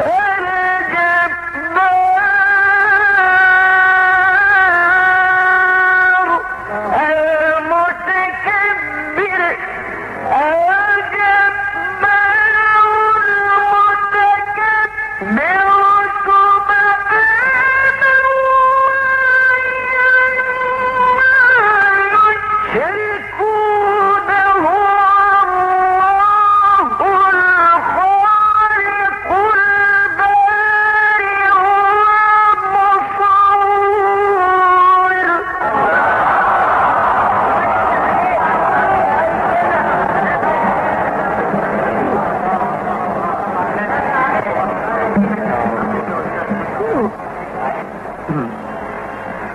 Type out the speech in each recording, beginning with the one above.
Hey!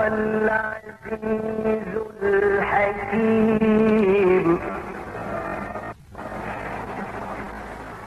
العزيز الحكيم.